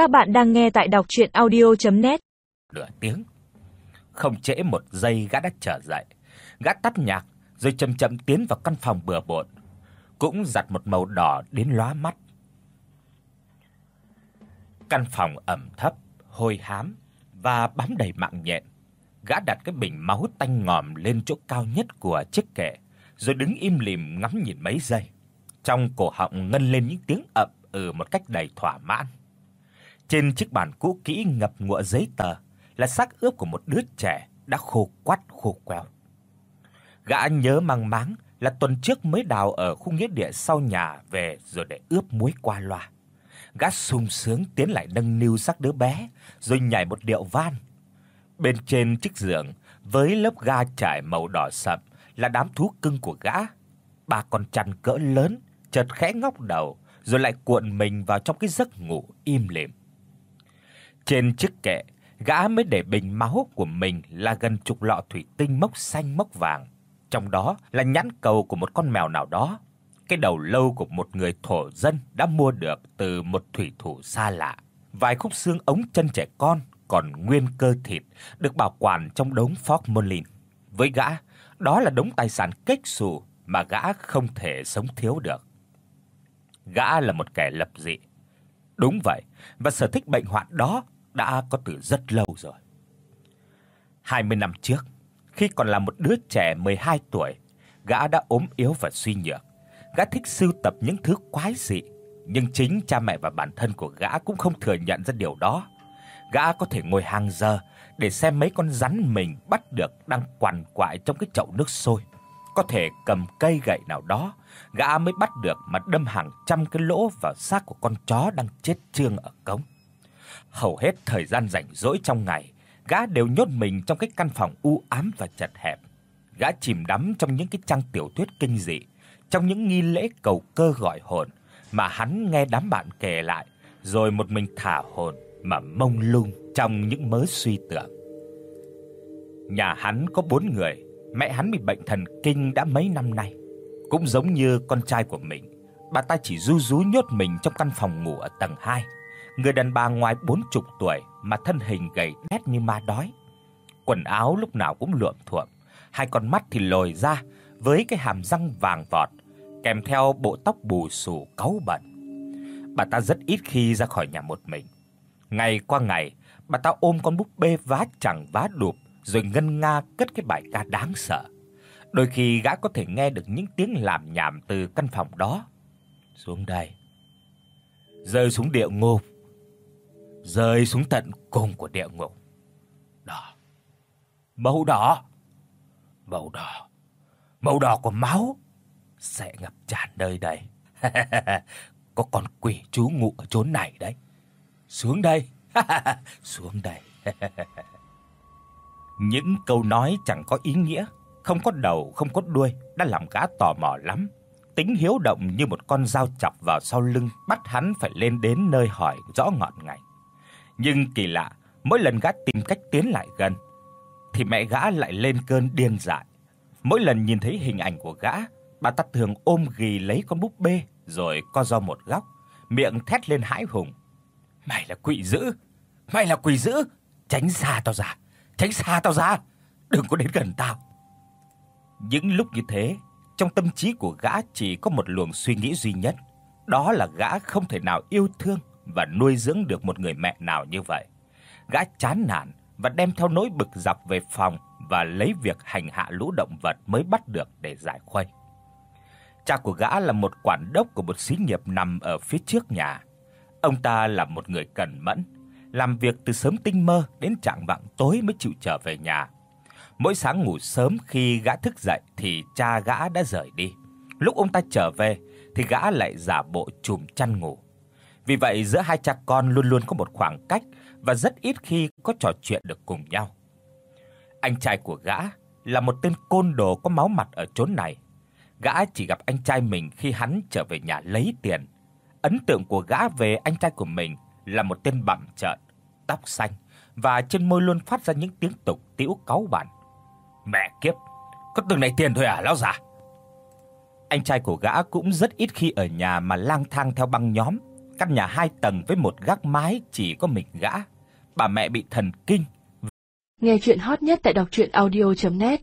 Các bạn đang nghe tại đọc audio net Nửa tiếng. Không trễ một giây gã đã trở dậy. Gã tắt nhạc rồi chậm chậm tiến vào căn phòng bừa bộn, cũng giặt một màu đỏ đến lóa mắt. Căn phòng ẩm thấp, hôi hám và bám đầy mạng nhện. Gã đặt cái bình máu tanh ngòm lên chỗ cao nhất của chiếc kệ, rồi đứng im lìm ngắm nhìn mấy giây. Trong cổ họng ngân lên những tiếng ậm ừ một cách đầy thỏa mãn. Trên chiếc bàn cũ kỹ ngập ngụa giấy tờ là xác ướp của một đứa trẻ đã khô quắt khô queo. Gã nhớ mang máng là tuần trước mới đào ở khu nghĩa địa sau nhà về rồi để ướp muối qua loa. Gã sung sướng tiến lại nâng niu xác đứa bé, rồi nhảy một điệu van. Bên trên chiếc giường với lớp ga trải màu đỏ sậm là đám thú cưng của gã. Ba con chăn cỡ lớn chợt khẽ ngóc đầu, rồi lại cuộn mình vào trong cái giấc ngủ im lìm. Trên chiếc kệ, gã mới để bình máu của mình là gần chục lọ thủy tinh mốc xanh mốc vàng, trong đó là nhãn cầu của một con mèo nào đó, cái đầu lâu của một người thổ dân đã mua được từ một thủy thủ xa lạ, vài khúc xương ống chân trẻ con còn nguyên cơ thịt được bảo quản trong đống formalin. Với gã, đó là đống tài sản kếch xù mà gã không thể sống thiếu được. Gã là một kẻ lập dị. Đúng vậy, và sở thích bệnh hoạn đó đã có từ rất lâu rồi. 20 năm trước, khi còn là một đứa trẻ 12 tuổi, gã đã ốm yếu và suy nhược. Gã thích sưu tập những thứ quái dị, nhưng chính cha mẹ và bản thân của gã cũng không thừa nhận ra điều đó. Gã có thể ngồi hàng giờ để xem mấy con rắn mình bắt được đang quằn quại trong cái chậu nước sôi. Có thể cầm cây gậy nào đó, gã mới bắt được mà đâm hàng trăm cái lỗ vào xác của con chó đang chết trương ở cống. Hầu hết thời gian rảnh rỗi trong ngày, gã đều nhốt mình trong cái căn phòng u ám và chật hẹp. Gã chìm đắm trong những cái trang tiểu thuyết kinh dị, trong những nghi lễ cầu cơ gọi hồn mà hắn nghe đám bạn kể lại, rồi một mình thả hồn mà mông lung trong những mớ suy tưởng. Nhà hắn có bốn người, mẹ hắn bị bệnh thần kinh đã mấy năm nay. Cũng giống như con trai của mình, bà ta chỉ ru rú nhốt mình trong căn phòng ngủ ở tầng 2 người đàn bà ngoài bốn chục tuổi mà thân hình gầy đét như ma đói. Quần áo lúc nào cũng lượm thuộm, hai con mắt thì lồi ra với cái hàm răng vàng vọt, kèm theo bộ tóc bù xù cáu bẩn. Bà ta rất ít khi ra khỏi nhà một mình. Ngày qua ngày, bà ta ôm con búp bê vá chẳng vá đụp rồi ngân nga cất cái bài ca đáng sợ. Đôi khi gã có thể nghe được những tiếng lảm nhảm từ căn phòng đó. Xuống đây. Rơi xuống địa ngục rơi xuống tận cùng của địa ngục. Đỏ. Màu đỏ. Màu đỏ. Màu đỏ của máu sẽ ngập tràn nơi đây. Có con quỷ chú ngụ ở chốn này đấy. Xuống đây. Xuống đây. Những câu nói chẳng có ý nghĩa, không có đầu, không có đuôi đã làm gã tò mò lắm. Tính hiếu động như một con dao chọc vào sau lưng, bắt hắn phải lên đến nơi hỏi rõ ngọn ngành. Nhưng kỳ lạ, mỗi lần gã tìm cách tiến lại gần thì mẹ gã lại lên cơn điên dại. Mỗi lần nhìn thấy hình ảnh của gã, bà ta thường ôm ghì lấy con búp bê rồi co ro một góc, miệng thét lên hãi hùng. "Mày là quỷ dữ, mày là quỷ dữ, tránh xa tao ra, tránh xa tao ra, đừng có đến gần tao." Những lúc như thế, trong tâm trí của gã chỉ có một luồng suy nghĩ duy nhất, đó là gã không thể nào yêu thương và nuôi dưỡng được một người mẹ nào như vậy. Gã chán nản và đem theo nỗi bực dọc về phòng và lấy việc hành hạ lũ động vật mới bắt được để giải khuây. Cha của gã là một quản đốc của một xí nghiệp nằm ở phía trước nhà. Ông ta là một người cẩn mẫn, làm việc từ sớm tinh mơ đến chạng vạng tối mới chịu trở về nhà. Mỗi sáng ngủ sớm khi gã thức dậy thì cha gã đã rời đi. Lúc ông ta trở về thì gã lại giả bộ chùm chăn ngủ. Vì vậy, giữa hai cha con luôn luôn có một khoảng cách và rất ít khi có trò chuyện được cùng nhau. Anh trai của gã là một tên côn đồ có máu mặt ở chốn này. Gã chỉ gặp anh trai mình khi hắn trở về nhà lấy tiền. Ấn tượng của gã về anh trai của mình là một tên bặm trợn, tóc xanh và trên môi luôn phát ra những tiếng tục tĩu cáu bản. Mẹ kiếp, có từng này tiền thôi à lão già? Anh trai của gã cũng rất ít khi ở nhà mà lang thang theo băng nhóm căn nhà hai tầng với một gác mái chỉ có mình gã. Bà mẹ bị thần kinh. Nghe truyện hot nhất tại doctruyenaudio.net